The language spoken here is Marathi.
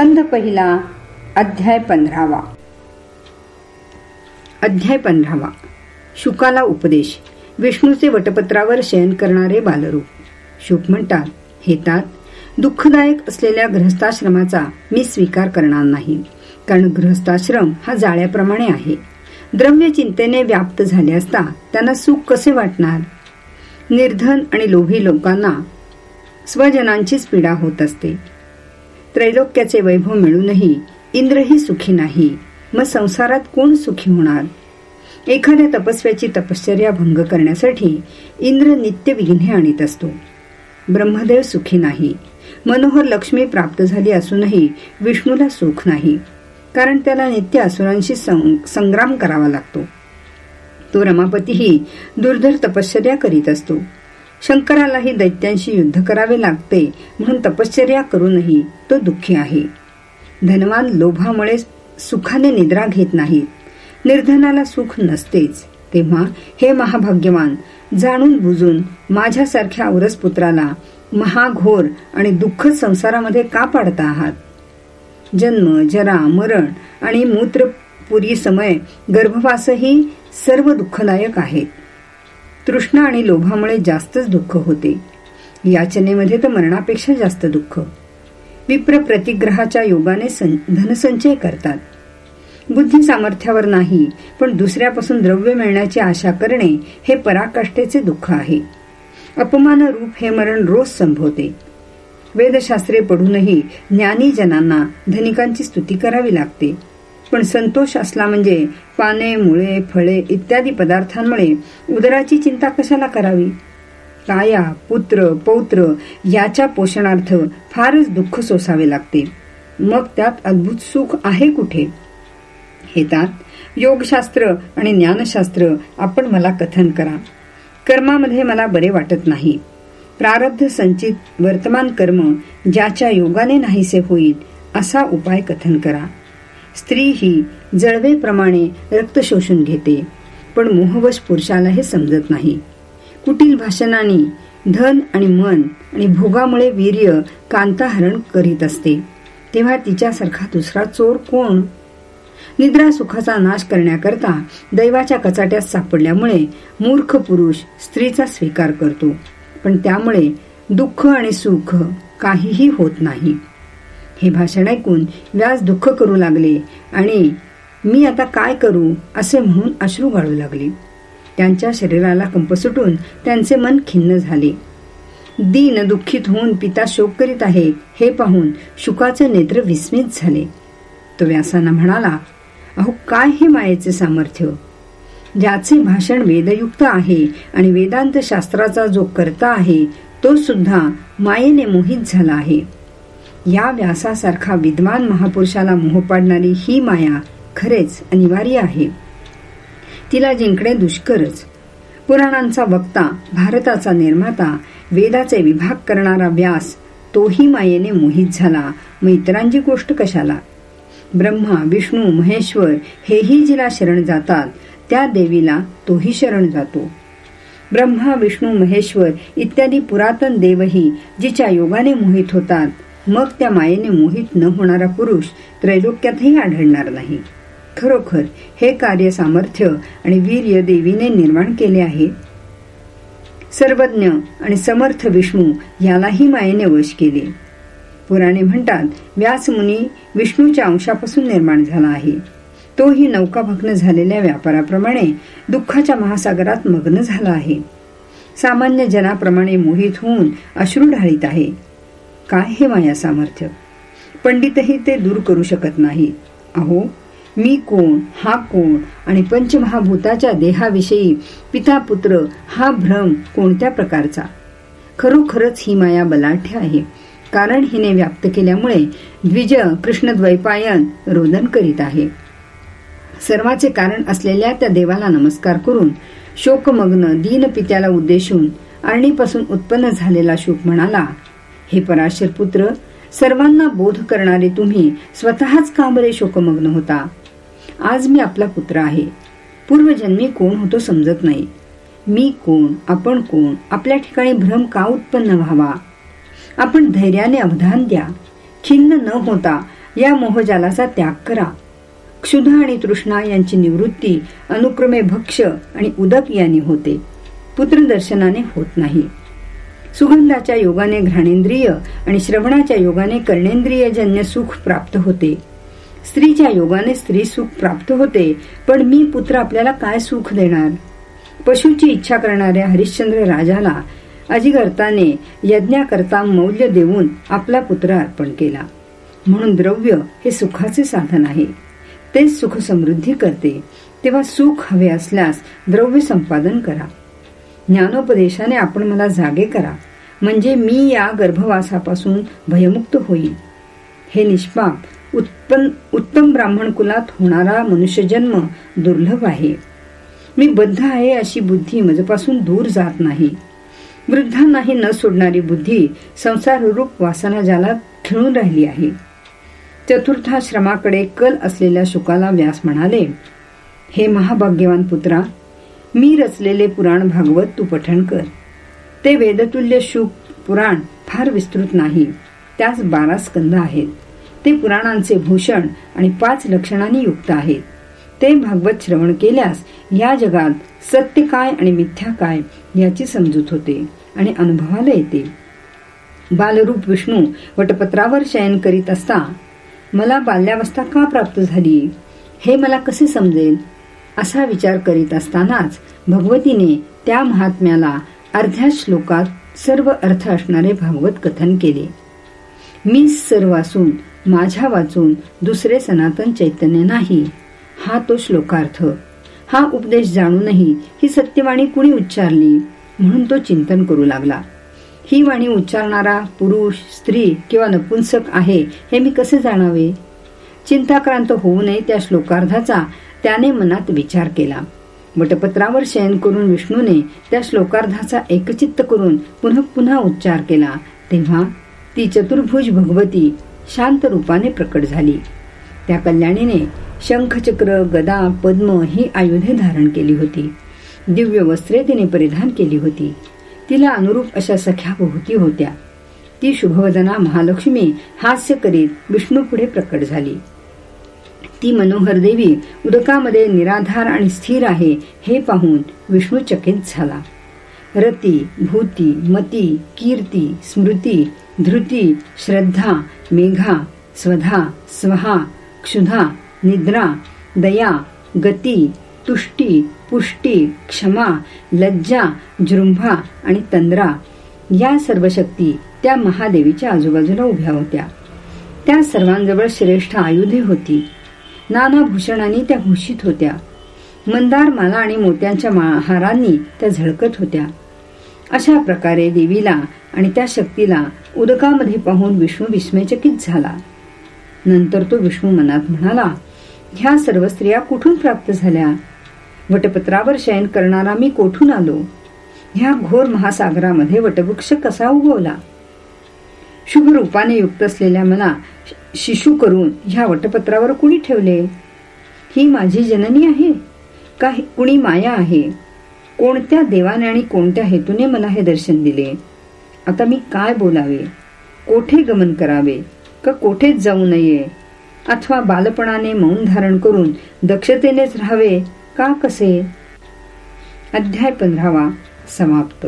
स्कंद पहिला अध्याय पंधरावा. अध्याय पंधरावा. शुकाला उपदेश. विष्णूचे वटपत्रावर शयन करणारे बालरूप. शुक म्हणतात हेतात दुःखदायक असलेल्या गृहस्थाश्रमाचा मी स्वीकार करणार नाही. कारण गृहस्थाश्रम हा जाळ्याप्रमाणे आहे. द्रव्य चिंतेने व्याप्त झाले असता त्यांना सुख कसे वाटणार? निर्धन आणि लोभी लोकांना स्वजनांचीच पीडा होत असते. त्रैलोक्याचे वैभव मिळूनही इंद्रही सुखी नाही. मग संसारात कोण सुखी होणार? एखाद्या तपस्व्याची तपश्चर्या भंग करण्यासाठी इंद्र नित्य विघ्ने आणीत असतो. ब्रह्मदेव सुखी नाही. मनोहर लक्ष्मी प्राप्त झाली असूनही विष्णूला सुख नाही. कारण त्याला नित्य असुरांशी संग्राम करावा लागतो. तो रमापतीही दुर्धर तपश्चर्या करीत असतो. शंकरालाही दैत्यांशी युद्ध करावे लागते म्हणून तपश्चर्या करूनही तो दुःखी आहे. धनवान लोभामुळे सुखाने निद्रा घेत नाहीत निर्धनाला सुख नसतेच. तेव्हा हे महाभाग्यवान जाणून बुजून माझ्यासारख्या औरस पुत्राला महाघोर आणि दुःख संसारामध्ये का पाडता आहात? जन्म जरा मरण आणि मूत्रपुरी समय गर्भवासही सर्व दुःखदायक आहेत. तृष्णा आणि लोभामुळे जास्तच दुःख होते. याचनेमध्ये तर मरणापेक्षा जास्त दुःख. विप्र प्रतिग्रहाच्या योगाने धनसंचय करतात. बुद्धी सामर्थ्यावर नाही पण दुसऱ्यापासून द्रव्य मिळण्याची आशा करणे हे पराकाष्ठेचे दुःख आहे. अपमान रूप हे मरण रोज संभवते. वेदशास्त्रे पडूनही ज्ञानी जनांना धनिकांची स्तुती करावी लागते. पण संतोष असला म्हणजे पाने मुळे फळे इत्यादी पदार्थांमुळे उदराची चिंता कशाला करावी? काया पुत्र पौत्र याच्या पोषणार्थ फारच दुःख सोसावे लागते. मग त्यात अद्भुत सुख आहे कुठे? हे योगशास्त्र आणि ज्ञानशास्त्र आपण मला कथन करा. कर्मामध्ये मला बरे वाटत नाही. प्रारब्ध संचित वर्तमान कर्म ज्याच्या योगाने नाहीसे होईल असा उपाय कथन करा. स्त्री ही जळवेप्रमाणे रक्त शोषून घेते. पण मोहवश पुरुषाला हे समजत नाही. कुटील भाषणाने धन आणि मन आणि भोगामुळे वीर्य कांताहरण करीत असते. तेव्हा तिच्यासारखा दुसरा चोर कोण? निद्रा सुखाचा नाश करण्याकरता दैवाच्या कचाट्यात सापडल्यामुळे मूर्ख पुरुष स्त्रीचा स्वीकार करतो. पण त्यामुळे दुःख आणि सुख काहीही होत नाही. हे भाषण ऐकून व्यास दुःख करू लागले आणि मी आता काय करू असे म्हणून अश्रू गाळू लागले. त्यांच्या शरीराला कंप सुटून त्यांचे मन खिन्न झाले. दीन दुःखित होऊन पिता शोक करीत आहे हे पाहून शुकाचे नेत्र विस्मित झाले. तो व्यासांना म्हणाला अहो काय हे मायेचे सामर्थ्य? ज्याचे भाषण वेदयुक्त आहे आणि वेदांत शास्त्राचा जो करता आहे तो सुद्धा मायेने मोहित झाला आहे. या व्यासासारखा विद्वान महापुरुषाला मोह पाडणारी ही माया खरेच अनिवार्य आहे. तिला जिंकणे दुष्करच. पुराणांचा वक्ता भारताचा निर्माता वेदाचे विभाग करणारा व्यास तोही मायेने मोहित झाला. मैत्रांची गोष्ट कशाला? ब्रह्मा विष्णू महेश्वर हेही जिला शरण जातात त्या देवीला तोही शरण जातो. ब्रह्मा विष्णू महेश्वर इत्यादी पुरातन देवही जिच्या योगाने मोहित होतात. मग त्या मायेने मोहित न होणारा पुरुष त्रैलोक्यातही आढळणार नाही. खरोखर हे कार्य सामर्थ्य आणि वीर्य देवीने निर्माण केले आहे. सर्वज्ञ आणि समर्थ विष्णू यालाही मायेने वश केले. पुराणे म्हणतात व्यासमुनी विष्णूच्या अंशापासून निर्माण झाला आहे. तोही नौकाभग्न झालेल्या व्यापाराप्रमाणे दुःखाच्या महासागरात मग्न झाला आहे. सामान्य जनाप्रमाणे मोहित होऊन अश्रू ढाळीत आहे. काय हे माया सामर्थ्य? पंडितही ते दूर करू शकत नाही. अहो मी कोण हा कोण आणि पंचमहाभूताच्या देहाविषयी पिता पुत्र हा भ्रम कोणत्या प्रकारचा? खरोखरच ही माया बलाढ्य आहे. कारण हिने व्याप्त केल्यामुळे द्विज कृष्णद्वैपायन रोदन करीत आहे. सर्वाचे कारण असलेल्या त्या देवाला नमस्कार करून शोकमग्न दीन पित्याला उद्देशून अरणीपासून उत्पन्न झालेला शोक म्हणाला हे पराशर पुत्र सर्वांना बोध करणारे तुम्ही स्वतःच कामरे शोकमग्न होता. आज मी आपला पुत्र आहे. पूर्वजन्मी कोण होतो समजत नाही. मी कोण आपण कोण आपल्या ठिकाणी भ्रम का उत्पन्न व्हावा? आपण धैर्याने अवधान द्या. खिन्न न होता या मोहजालाचा त्याग करा. क्षुधा आणि तृष्णा यांची निवृत्ती अनुक्रमे भक्ष आणि उदक यांनी होते. पुत्रदर्शनाने होत नाही. सुगंधाच्या योगाने घ्राणेंद्रिय आणि श्रवणाच्या योगाने कर्णेंद्रियजन्य सुख प्राप्त होते. स्त्रीच्या योगाने स्त्री सुख प्राप्त होते पण मी पुत्र आपल्याला काय सुख देणार? पशुची इच्छा करणाऱ्या हरिश्चंद्र राजाला अजिगर्ताने यज्ञाकरता मौल्य देऊन आपला पुत्र अर्पण केला. म्हणून द्रव्य हे सुखाचे साधन आहे. तेच सुख समृद्धी करते. तेव्हा सुख हवे असल्यास द्रव्य संपादन करा. ज्ञानोपदेशाने आपण मला जागे करा. म्हणजे मी या गर्भवासापासून भयमुक्त होईल हे निष्पाप उत्पन्न उत्तम ब्राह्मण कुलात होणारा मनुष्यजन्म दुर्लभ आहे. मी बद्ध आहे अशी बुद्धी मजपासून दूर जात नाही. वृद्धांनाही न सोडणारी बुद्धी संसाररूप वासना ज्याला खिळून राहिली आहे. चतुर्थाश्रमाकडे कल असलेल्या शुकाला व्यास म्हणाले हे महाभाग्यवान पुत्रा मी रचलेले पुराण भागवत तू पठण कर. ते वेदतुल्य शुक पुराण फार विस्तृत नाही. त्यास बारा स्कंद आहेत. ते पुराणांचे भूषण आणि पाच लक्षणांनी युक्त आहेत. ते भागवत श्रवण केल्यास या जगात सत्य काय आणि मिथ्या काय याची समजूत होते आणि अनुभवाला येते. बालरूप विष्णू वटपत्रावर शयन करीत असता मला बाल्यावस्था का प्राप्त झाली? हे मला कसे समजेल? असा विचार करीत असतानाच भगवतीने त्या महात्म्याला अर्ध्या श्लोकात सर्व अर्थ असणारे भागवत कथन केले. मी सर्व असून माझ्या वाचून दुसरे सनातन चैतन्य नाही हा तो श्लोकार्थ. हा उपदेश जाणूनही ही सत्यवाणी कुणी उच्चारली? म्हणून तो चिंतन करू लागला. ही वाणी उच्चारणारा पुरुष स्त्री किंवा नपुंसक आहे हे मी कसे जाणावे? चिंताक्रांत होऊ नये त्या श्लोकार्धाचा त्याने मनात विचार केला. वटपत्रावर शयन करून विष्णूने त्या श्लोकार्धाचा एकचित्त करून पुन्हा पुन्हा उच्चार केला. तेव्हा ती चतुर्भुज भगवती शांत रूपाने प्रकट झाली. त्या कल्याणीने शंखचक्र गदा पद्म ही आयुधे धारण केली होती. दिव्य वस्त्रे तिने परिधान केली होती. तिला अनुरूप अशा सख्या बहुती होत्या. ती शुभवदना महालक्ष्मी हास्य करीत विष्णू पुढे प्रकट झाली. ती मनोहर देवी उदकामध्ये निराधार आणि स्थिर आहे हे पाहून विष्णू चकित झाला. रती भूती मती कीर्ती स्मृती धृती श्रद्धा मेघा स्वधा स्वहा क्षुधा निद्रा दया गती तुष्टी पुष्टी क्षमा लज्जा जृंभा आणि तंद्रा या सर्व शक्ती त्या महादेवीच्या आजूबाजूला उभ्या होत्या. त्या सर्वांजवळ श्रेष्ठ आयुधे होती. नाना भूषणांनी त्या भूषित होत्या. मंदार माला आणि मोत्यांच्या हारांनी त्या झळकत होत्या. अशा प्रकारे देवीला आणि त्या शक्तीला उदकामध्ये पाहून विष्णू विस्मयचकित झाला. नंतर तो विष्णू मनात म्हणाला ह्या सर्व स्त्रिया कुठून प्राप्त झाल्या? वटपत्रावर शयन करणारा मी कोठून आलो? ह्या घोर महासागरामध्ये वटवृक्ष कसा उगवला? शुभ रूपाने युक्त असलेल्या मला शिशू करून ह्या वटपत्रावर कुणी ठेवले? ही माझी जननी आहे. का कुणी माया आहे? कोणत्या देवाने आणि कोणत्या हेतूने मला हे दर्शन दिले? आता मी काय बोलावे? कोठे गमन करावे? का कोठेच जाऊ नये? अथवा बालपणाने मौन धारण करून दक्षतेनेच राहावे? का कसे? अध्याय पंधरावा समाप्त.